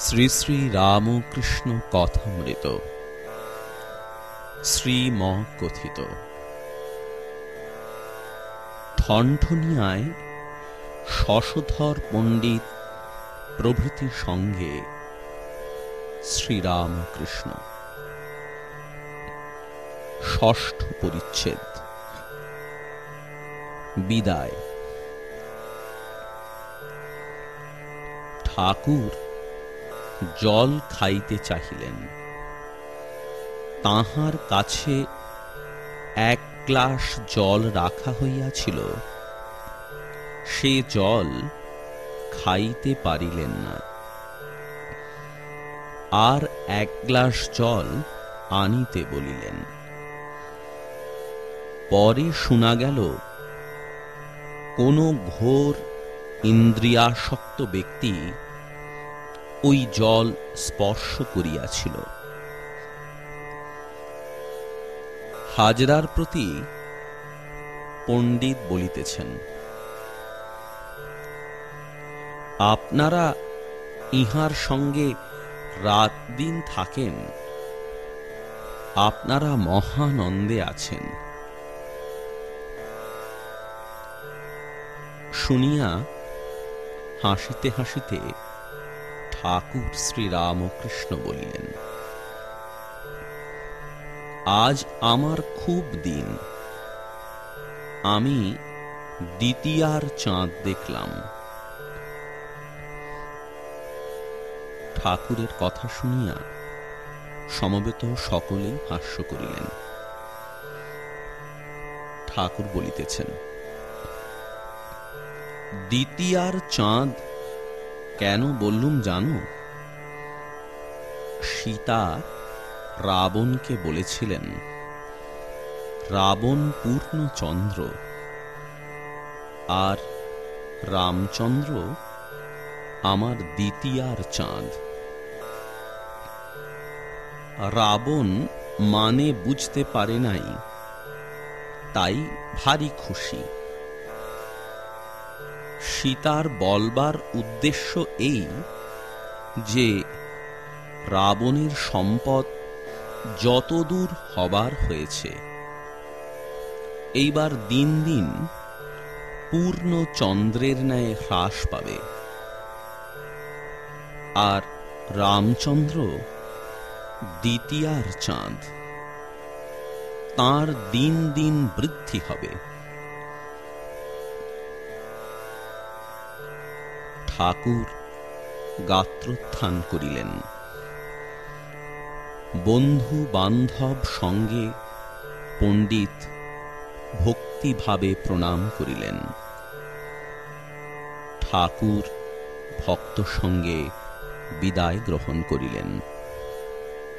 শ্রী শ্রী রামকৃষ্ণ কথামৃত। শ্রীম কথিত ঠনঠনিয়ায় শশধর পণ্ডিত প্রভৃতি সঙ্গে শ্রীরামকৃষ্ণ। ষষ্ঠ পরিচ্ছেদ। বিদায়। ঠাকুর জল খাইতে চাহিলেন। তাহার কাছে এক গ্লাস জল রাখা হইয়াছিল। সে জল খাইতে পারিলেন না। আর এক গ্লাস জল আনিতে বলিলেন। পরে শোনা গেল, কোনো ঘোর ইন্দ্রিয়াসক্ত ব্যক্তি ওই জল স্পর্শ করিয়াছিল। হাজরার প্রতি পণ্ডিত বলিতেছেন, আপনারা ইহার সঙ্গে রাত দিন থাকেন, আপনারা মহানন্দে আছেন। শুনিয়া হাসিতে হাসিতে ঠাকুর শ্রীরামকৃষ্ণ বলিলেন, আজ আমার খুব দিন। আমি দ্বিতীয়ার চাঁদ দেখলাম। ঠাকুরের কথা শুনিয়া সমবেত সকলেই হাস্য করিলেন। ঠাকুর বলিতেছেন, দ্বিতীয়ার চাঁদ কেন বললুম জানো? সীতা রাবণকে বলেছিলেন, রাবণ পূর্ণ চন্দ্র আর রামচন্দ্র আমার দ্বিতীয়ার চাঁদ। রাবণ মানে বুঝতে পারে নাই, তাই ভারী খুশি। সীতার বলবার উদ্দেশ্য এই যে রাবণের সম্পদ যতদূর হবার হয়েছে, এইবার দিন দিন পূর্ণ চন্দ্রের ন্যায় হ্রাস পাবে। আর রামচন্দ্র দ্বিতীয়ার চাঁদ, তার দিন দিন বৃদ্ধি হবে। ঠাকুর গাত্রোত্থান করিলেন। বন্ধু বান্ধব সঙ্গে পণ্ডিত ভক্তিভাবে প্রণাম করিলেন। ঠাকুর ভক্ত সঙ্গে বিদায় গ্রহণ করিলেন।